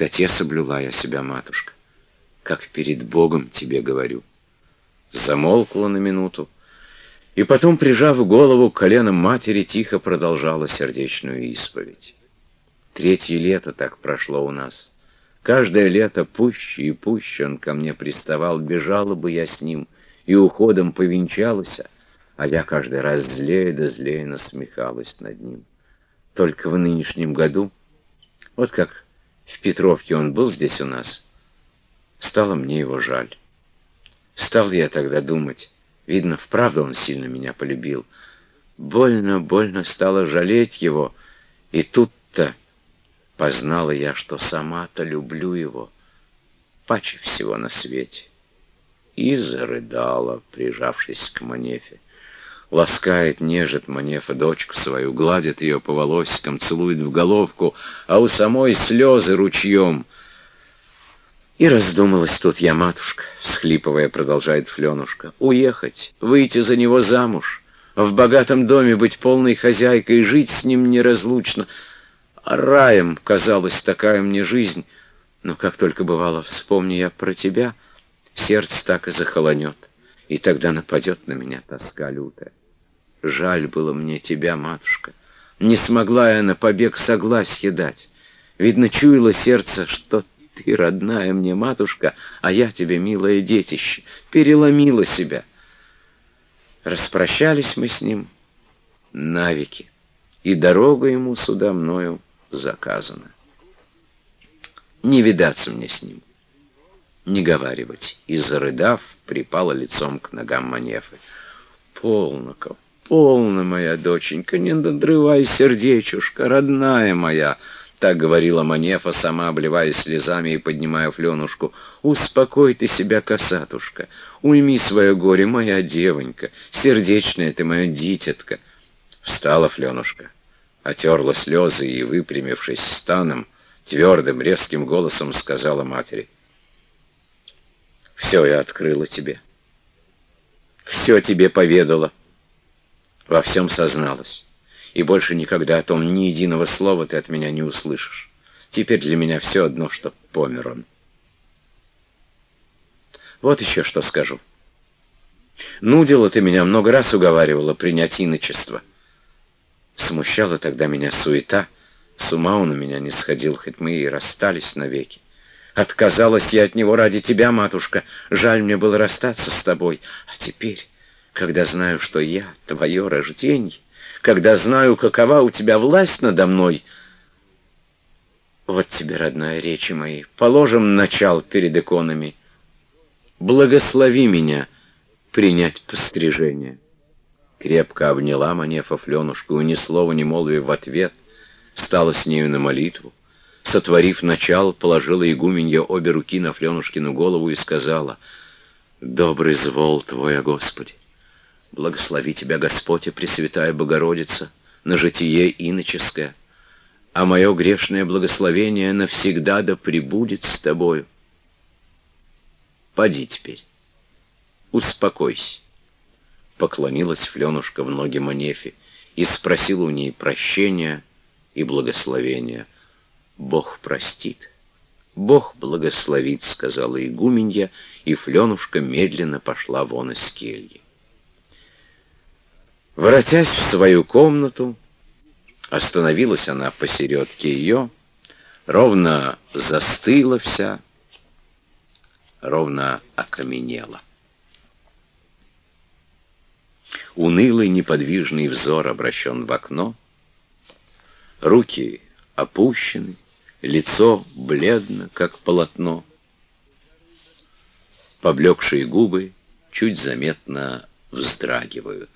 чистоте соблюла я себя, матушка, как перед Богом тебе говорю. Замолкла на минуту, и потом, прижав голову к коленам матери, тихо продолжала сердечную исповедь. Третье лето так прошло у нас. Каждое лето пуще и пуще он ко мне приставал, бежала бы я с ним, и уходом повенчалась, а я каждый раз злее да злее насмехалась над ним. Только в нынешнем году, вот как в Петровке он был здесь у нас, стало мне его жаль. Стал я тогда думать, видно, вправду он сильно меня полюбил. Больно, больно стало жалеть его, и тут-то познала я, что сама-то люблю его, паче всего на свете. И зарыдала, прижавшись к Манефе. Ласкает, нежит Манефа дочку свою, гладит ее по волосикам, целует в головку, а у самой слезы ручьем. И раздумалась тут я, матушка, схлипывая, продолжает Фленушка, уехать, выйти за него замуж, в богатом доме быть полной хозяйкой, жить с ним неразлучно. А раем казалась такая мне жизнь, но как только бывало, вспомни я про тебя, сердце так и захолонет, и тогда нападет на меня тоска лютая. Жаль было мне тебя, матушка. Не смогла я на побег согласие дать. Видно, чуяло сердце, что ты родная мне матушка, а я тебе, милое детище, переломила себя. Распрощались мы с ним навеки, и дорога ему сюда мною заказана. Не видаться мне с ним, не говаривать. И, зарыдав, припала лицом к ногам Манефы. Полноков, «Полно, моя доченька, не надрывай сердечушка, родная моя!» Так говорила Манефа, сама обливаясь слезами и поднимая Фленушку. «Успокой ты себя, косатушка, уйми свое горе, моя девонька, сердечная ты моя дитятка!» Встала Фленушка, отерла слезы и, выпрямившись станом, твердым, резким голосом сказала матери. «Все я открыла тебе, все тебе поведала» во всем созналась. И больше никогда о том ни единого слова ты от меня не услышишь. Теперь для меня все одно, что помер он. Вот еще что скажу. Нудила ты меня, много раз уговаривала принять иночество. Смущала тогда меня суета, с ума он у меня не сходил, хоть мы и расстались навеки. Отказалась я от него ради тебя, матушка, жаль мне было расстаться с тобой, а теперь когда знаю, что я твое рождение, когда знаю, какова у тебя власть надо мной. Вот тебе, родная, речи мои, положим начал перед иконами. Благослови меня принять пострижение. Крепко обняла Манефа Фленушку и ни слова не молвив в ответ, стала с нею на молитву. Сотворив начал, положила игуменья обе руки на Фленушкину голову и сказала, «Добрый звол Твой, о Господи! Благослови тебя, Господь, и Пресвятая Богородица, на житие иноческое, а мое грешное благословение навсегда да пребудет с тобою. Поди теперь, успокойся. Поклонилась Фленушка в ноги Манефе и спросила у ней прощения и благословения. Бог простит. Бог благословит, сказала игуменья, и Фленушка медленно пошла вон из кельи. Воротясь в свою комнату, остановилась она посередке ее, ровно застыла вся, ровно окаменела. Унылый неподвижный взор обращен в окно, руки опущены, лицо бледно, как полотно, поблекшие губы чуть заметно вздрагивают.